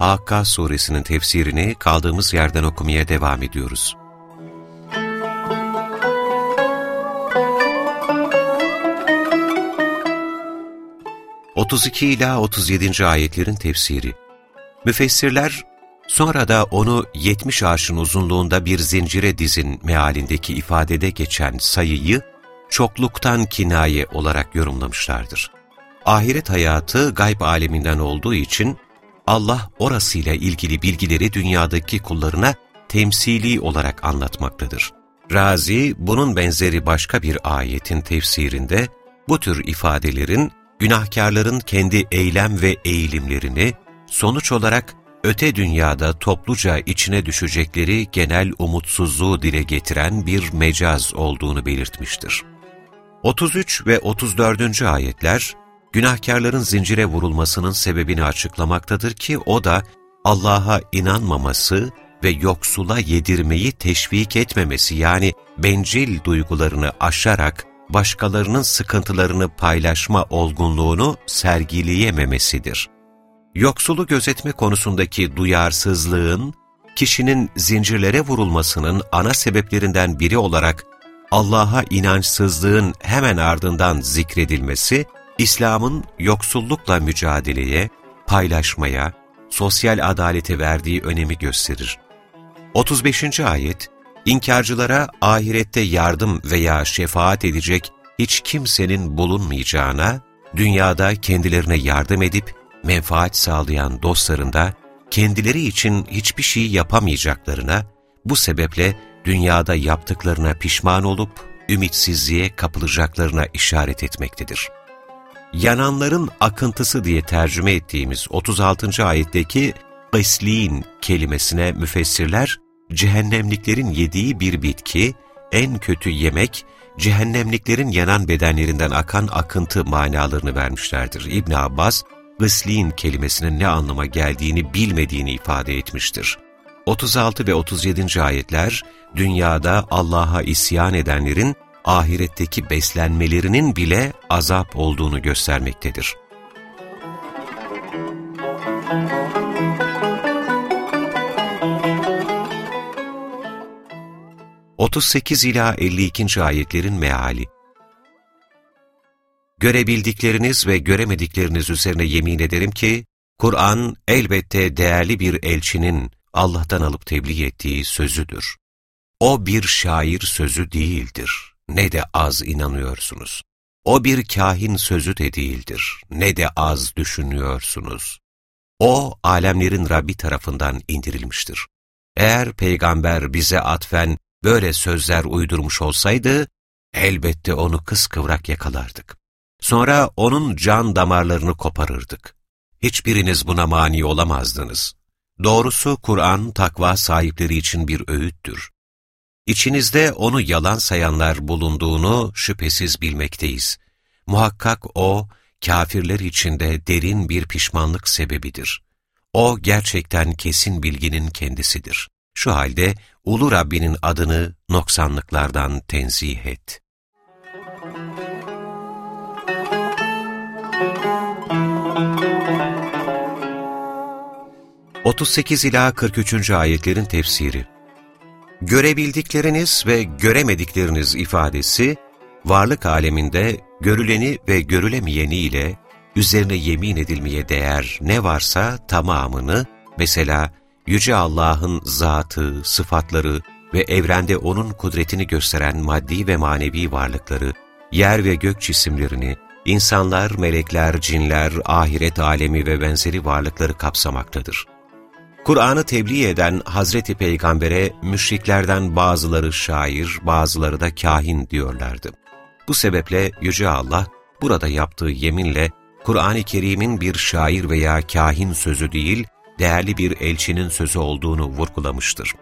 Hakka suresinin tefsirini kaldığımız yerden okumaya devam ediyoruz. ...32 ila 37. ayetlerin tefsiri. Müfessirler, sonra da onu 70 arşın uzunluğunda bir zincire dizin mealindeki ifadede geçen sayıyı çokluktan kinaye olarak yorumlamışlardır. Ahiret hayatı gayb aleminden olduğu için Allah orasıyla ilgili bilgileri dünyadaki kullarına temsili olarak anlatmaktadır. Razi, bunun benzeri başka bir ayetin tefsirinde bu tür ifadelerin günahkarların kendi eylem ve eğilimlerini sonuç olarak öte dünyada topluca içine düşecekleri genel umutsuzluğu dile getiren bir mecaz olduğunu belirtmiştir. 33 ve 34. ayetler, günahkarların zincire vurulmasının sebebini açıklamaktadır ki o da Allah'a inanmaması ve yoksula yedirmeyi teşvik etmemesi yani bencil duygularını aşarak başkalarının sıkıntılarını paylaşma olgunluğunu sergileyememesidir. Yoksulu gözetme konusundaki duyarsızlığın, kişinin zincirlere vurulmasının ana sebeplerinden biri olarak Allah'a inançsızlığın hemen ardından zikredilmesi, İslam'ın yoksullukla mücadeleye, paylaşmaya, sosyal adalete verdiği önemi gösterir. 35. ayet, inkarcılara ahirette yardım veya şefaat edecek hiç kimsenin bulunmayacağına, dünyada kendilerine yardım edip menfaat sağlayan dostlarında kendileri için hiçbir şey yapamayacaklarına, bu sebeple dünyada yaptıklarına pişman olup ümitsizliğe kapılacaklarına işaret etmektedir. Yananların akıntısı diye tercüme ettiğimiz 36. ayetteki ıslin kelimesine müfessirler, cehennemliklerin yediği bir bitki, en kötü yemek, cehennemliklerin yanan bedenlerinden akan akıntı manalarını vermişlerdir. İbn Abbas, ıslin kelimesinin ne anlama geldiğini bilmediğini ifade etmiştir. 36 ve 37. ayetler, dünyada Allah'a isyan edenlerin ahiretteki beslenmelerinin bile azap olduğunu göstermektedir. Otuz sekiz ila 52. ayetlerin meali Görebildikleriniz ve göremedikleriniz üzerine yemin ederim ki, Kur'an elbette değerli bir elçinin Allah'tan alıp tebliğ ettiği sözüdür. O bir şair sözü değildir, ne de az inanıyorsunuz. O bir kahin sözü de değildir, ne de az düşünüyorsunuz. O, alemlerin Rabbi tarafından indirilmiştir. Eğer peygamber bize atfen böyle sözler uydurmuş olsaydı, elbette onu kıskıvrak yakalardık. Sonra onun can damarlarını koparırdık. Hiçbiriniz buna mani olamazdınız. Doğrusu Kur'an takva sahipleri için bir öğüttür. İçinizde onu yalan sayanlar bulunduğunu şüphesiz bilmekteyiz. Muhakkak o, kafirler içinde derin bir pişmanlık sebebidir. O gerçekten kesin bilginin kendisidir. Şu halde Ulu Rabbinin adını noksanlıklardan tenzih et. İla 43. ayetlerin tefsiri görebildikleriniz ve göremedikleriniz ifadesi, varlık aleminde görüleni ve görülemeyeni ile üzerine yemin edilmeye değer ne varsa tamamını, mesela Yüce Allah'ın zatı, sıfatları ve evrende O'nun kudretini gösteren maddi ve manevi varlıkları, yer ve gök cisimlerini, insanlar, melekler, cinler, ahiret alemi ve benzeri varlıkları kapsamaktadır. Kur'an'ı tebliğ eden Hazreti Peygamber'e müşriklerden bazıları şair, bazıları da kahin diyorlardı. Bu sebeple Yüce Allah burada yaptığı yeminle Kur'an-ı Kerim'in bir şair veya kahin sözü değil, değerli bir elçinin sözü olduğunu vurgulamıştır.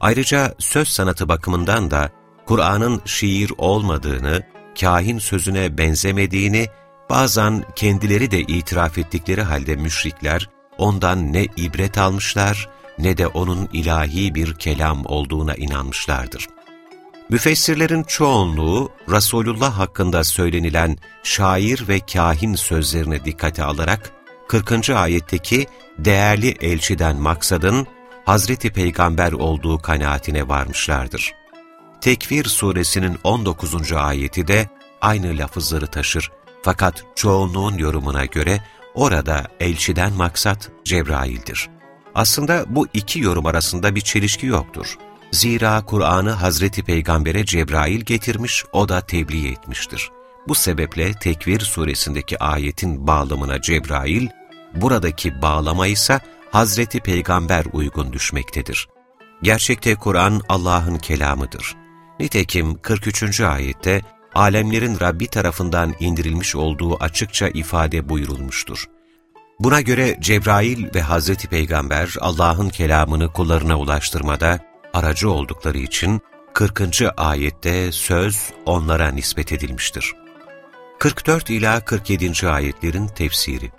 Ayrıca söz sanatı bakımından da Kur'an'ın şiir olmadığını, kahin sözüne benzemediğini, bazen kendileri de itiraf ettikleri halde müşrikler, ondan ne ibret almışlar ne de onun ilahi bir kelam olduğuna inanmışlardır. Müfessirlerin çoğunluğu, Resulullah hakkında söylenilen şair ve kahin sözlerine dikkate alarak, 40. ayetteki değerli elçiden maksadın, Hazreti Peygamber olduğu kanaatine varmışlardır. Tekvir suresinin 19. ayeti de aynı lafızları taşır. Fakat çoğunluğun yorumuna göre orada elçiden maksat Cebrail'dir. Aslında bu iki yorum arasında bir çelişki yoktur. Zira Kur'an'ı Hazreti Peygamber'e Cebrail getirmiş, o da tebliğ etmiştir. Bu sebeple Tekvir suresindeki ayetin bağlamına Cebrail, buradaki bağlama ise Hazreti Peygamber uygun düşmektedir. Gerçekte Kur'an Allah'ın kelamıdır. Nitekim 43. ayette alemlerin Rabbi tarafından indirilmiş olduğu açıkça ifade buyurulmuştur. Buna göre Cebrail ve Hazreti Peygamber Allah'ın kelamını kullarına ulaştırmada aracı oldukları için 40. ayette söz onlara nispet edilmiştir. 44 ila 47. ayetlerin tefsiri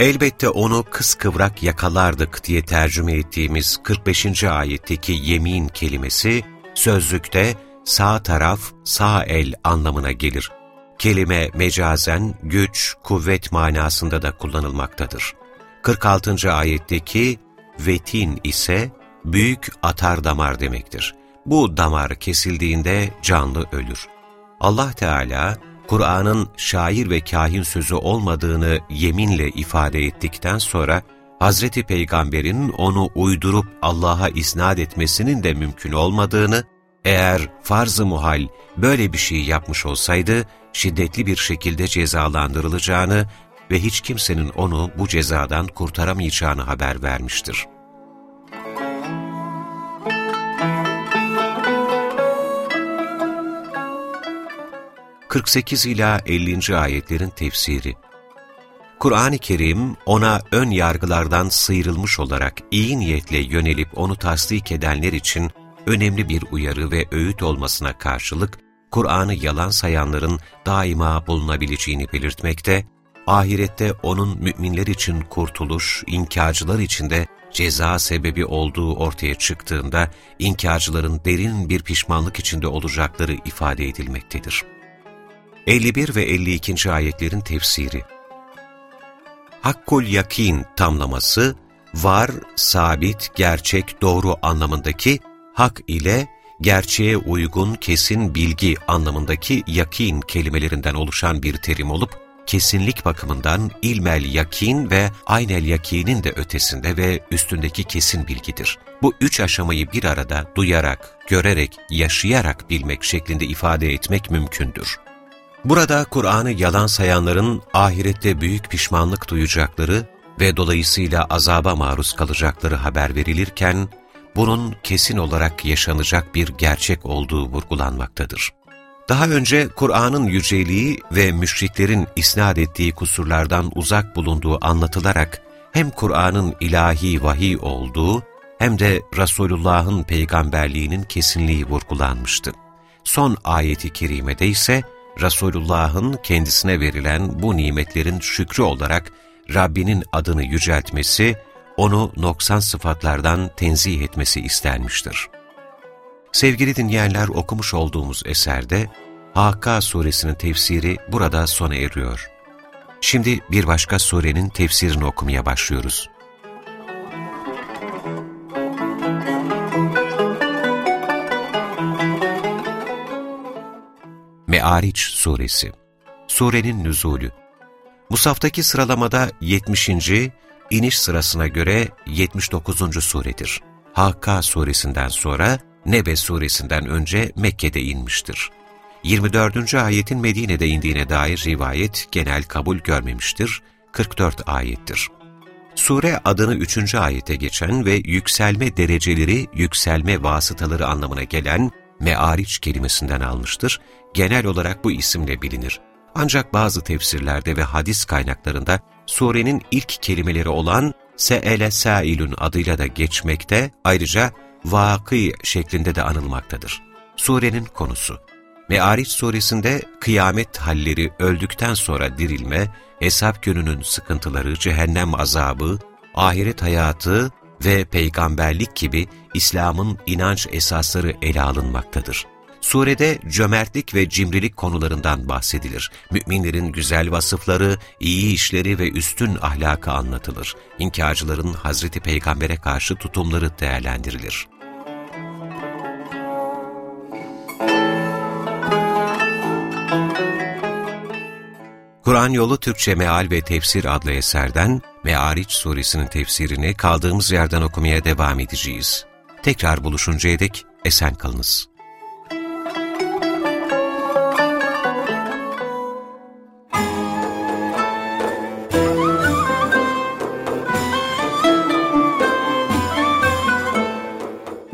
Elbette onu kıskıvrak yakalardık diye tercüme ettiğimiz 45. ayetteki yemin kelimesi, sözlükte sağ taraf, sağ el anlamına gelir. Kelime mecazen, güç, kuvvet manasında da kullanılmaktadır. 46. ayetteki vetin ise büyük atar damar demektir. Bu damar kesildiğinde canlı ölür. Allah Teala, Kur'an'ın şair ve kahin sözü olmadığını yeminle ifade ettikten sonra, Hazreti Peygamber'in onu uydurup Allah'a isnat etmesinin de mümkün olmadığını, eğer farz-ı muhal böyle bir şey yapmış olsaydı, şiddetli bir şekilde cezalandırılacağını ve hiç kimsenin onu bu cezadan kurtaramayacağını haber vermiştir. 48 ila 50. ayetlerin tefsiri Kur'an-ı Kerim ona ön yargılardan sıyrılmış olarak iyi niyetle yönelip onu tasdik edenler için önemli bir uyarı ve öğüt olmasına karşılık Kur'an'ı yalan sayanların daima bulunabileceğini belirtmekte, ahirette onun müminler için kurtuluş, inkarcılar için de ceza sebebi olduğu ortaya çıktığında inkarcıların derin bir pişmanlık içinde olacakları ifade edilmektedir. 51 ve 52. ayetlerin tefsiri Hakkul yakin tamlaması, var, sabit, gerçek, doğru anlamındaki hak ile gerçeğe uygun, kesin bilgi anlamındaki yakin kelimelerinden oluşan bir terim olup, kesinlik bakımından ilmel yakin ve aynel yakinin de ötesinde ve üstündeki kesin bilgidir. Bu üç aşamayı bir arada duyarak, görerek, yaşayarak bilmek şeklinde ifade etmek mümkündür. Burada Kur'an'ı yalan sayanların ahirette büyük pişmanlık duyacakları ve dolayısıyla azaba maruz kalacakları haber verilirken, bunun kesin olarak yaşanacak bir gerçek olduğu vurgulanmaktadır. Daha önce Kur'an'ın yüceliği ve müşriklerin isnat ettiği kusurlardan uzak bulunduğu anlatılarak hem Kur'an'ın ilahi vahiy olduğu hem de Resulullah'ın peygamberliğinin kesinliği vurgulanmıştı. Son ayeti kerimede ise Resulullah'ın kendisine verilen bu nimetlerin şükrü olarak Rabbinin adını yüceltmesi, onu noksan sıfatlardan tenzih etmesi istenmiştir. Sevgili dinleyenler okumuş olduğumuz eserde Hakka suresinin tefsiri burada sona eriyor. Şimdi bir başka surenin tefsirini okumaya başlıyoruz. Me'ariç Suresi Surenin Nüzulü Musaftaki sıralamada 70. iniş sırasına göre 79. suredir. Hakka suresinden sonra Nebe suresinden önce Mekke'de inmiştir. 24. ayetin Medine'de indiğine dair rivayet genel kabul görmemiştir. 44 ayettir. Sure adını 3. ayete geçen ve yükselme dereceleri, yükselme vasıtaları anlamına gelen me'ariç kelimesinden almıştır. Genel olarak bu isimle bilinir. Ancak bazı tefsirlerde ve hadis kaynaklarında surenin ilk kelimeleri olan Se'ele Sailun adıyla da geçmekte, ayrıca vakı şeklinde de anılmaktadır. Surenin konusu Me'ariç suresinde kıyamet halleri öldükten sonra dirilme, hesap gününün sıkıntıları, cehennem azabı, ahiret hayatı ve peygamberlik gibi İslam'ın inanç esasları ele alınmaktadır. Surede cömertlik ve cimrilik konularından bahsedilir. Müminlerin güzel vasıfları, iyi işleri ve üstün ahlakı anlatılır. İnkarcıların Hazreti Peygamber'e karşı tutumları değerlendirilir. Kur'an Yolu Türkçe Meal ve Tefsir adlı eserden Me'ariç suresinin tefsirini kaldığımız yerden okumaya devam edeceğiz. Tekrar buluşuncaya dek esen kalınız.